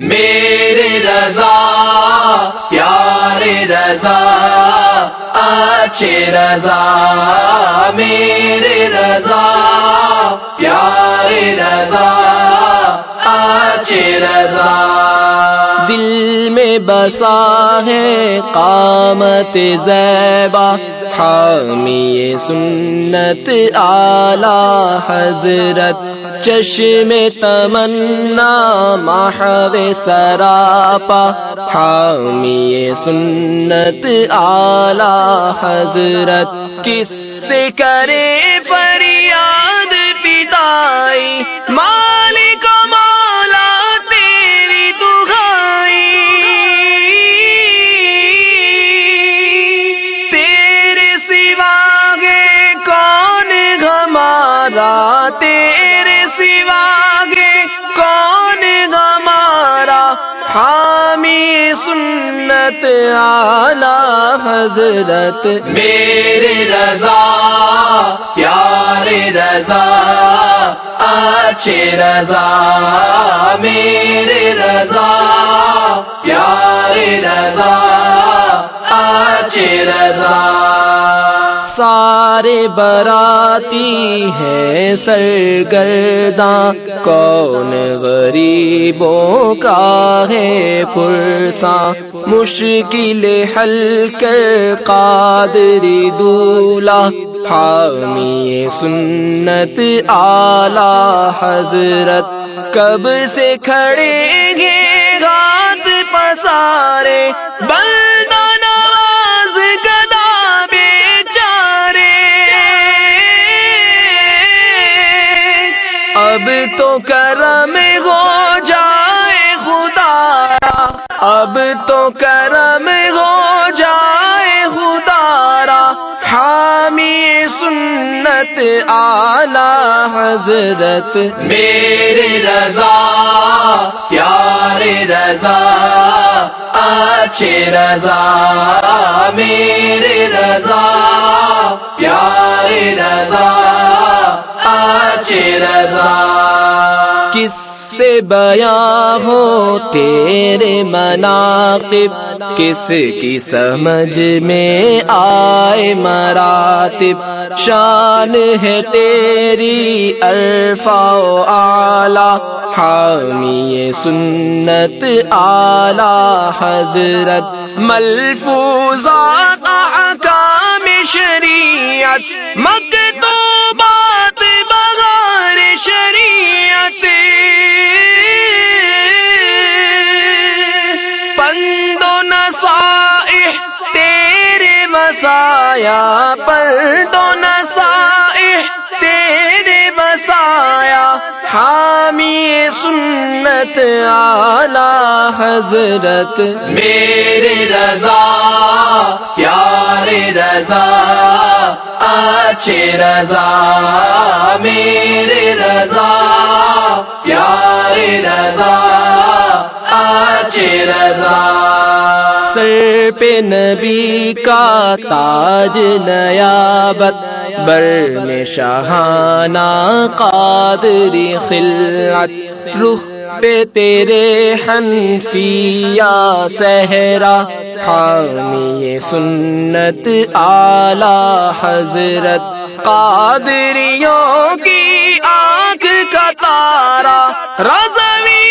میرے رضا پیارے رضا اچھے رضا میرے رضا پیارے رضا اچھے رضا۔ دل میں بسا ہے قامت زیبا، حامی سنت آلہ حضرت چشم تمنا محو سراپا، حامی سنت آلہ حضرت کس سے کرے ہمارا تیرے سوا گے، کون ہمارا حامی سنت آلہ حضرت؟ میرے رضا، پیارے رضا، اچھے رضا، میرے رضا، پیارے رضا، اچھے رضا۔ سارے براتی ہیں سرگرداں۔ کون غریبوں کا ہے پرساں۔ مشکل حل کر قادری دولا۔ حامی سنت آلہ حضرت۔ کب سے کھڑے گے ہاتھ پسارے؟ بندہ اب تو کرم ہو جائے خدا، اب تو کرم ہو جائے خدارا حامی سنت آلہ حضرت۔ میرے رضا، پیارے رضا، اچھے رضا، میرے رضا، پیارے رضا۔ رضا۔ کس سے بیاں ہو تیرے مناقب؟ کس کی سمجھ میں آئے مراتب؟ شان ہے تیری الفا اعلی۔ حامی سنت اعلی حضرت۔ ملفوظات احکام شریعت۔ تیرے مسایا پند و تیرے مسایا حامی سنت آلہ حضرت۔ میرے رضا، پیارے رضا، اچھے رضا، میرے رضا۔ پہ نبی کا تاج نیابت، بر میں شاہانہ قادری خلعت۔ رخ پہ تیرے حنفیہ صحرا حامی سنت آلہ حضرت۔ قادریوں کی آنکھ کا تارا رضویوں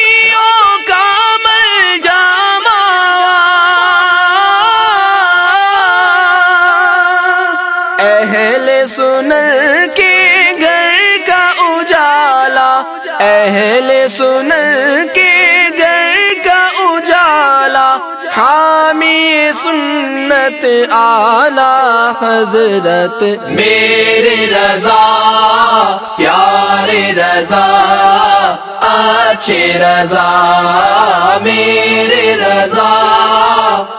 اہل سنر کے گھر کا اجالا۔ اہل سنر کے گھر کا اجالا۔ حامی سنت آلہ حضرت۔ میرے رضا، پیارے رضا، اچھے رضا، میرے رضا،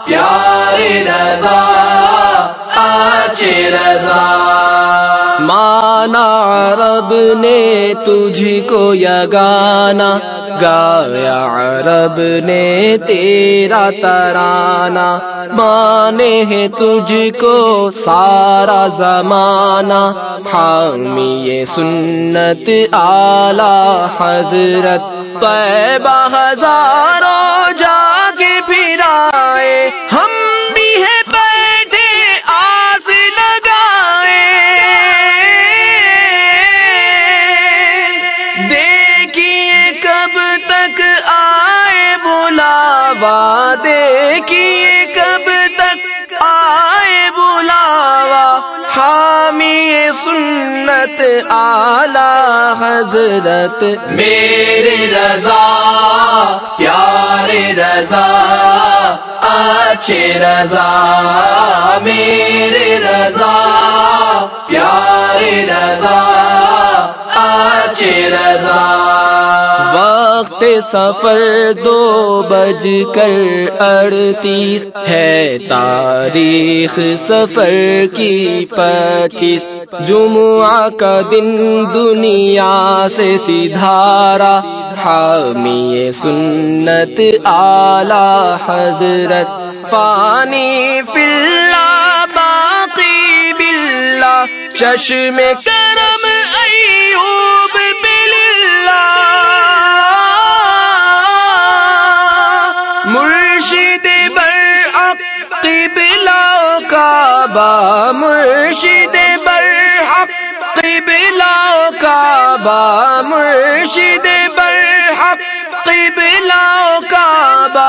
پیارے رضا۔ رضا۔ مانا عرب نے تجھ کو یگانا، گایا عرب نے تیرا ترانا۔ مانے ہیں تجھ کو سارا زمانہ۔ حامی سنت آلہ حضرت، طیبہ ہزاروں جا سنت آلہ حضرت میرے رضا پیارے رضا اچھے رضا میرے رضا پیارے رضا اچھے رضا۔ وقت سفر دو بج کر اڑتیس ہے تاریخ سفر کی پچیس۔ جمعہ کا دن دنیا سے سدھارا حامی سنت آلہ حضرت فانی فلا باقی بلا چشم کرم ایوب بلّہ مرشد برحق قبلہ کعبہ، مرشد قبلہ کعبہ مرشد برحق قبلہ کعبہ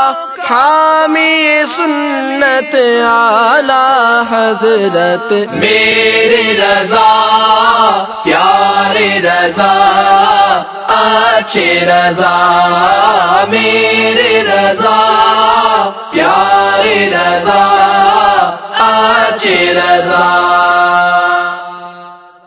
حامی سنت آلہ حضرت میرے رضا، پیارے رضا اچھے رضا میرے رضا پیارے رضا اچھے رضا۔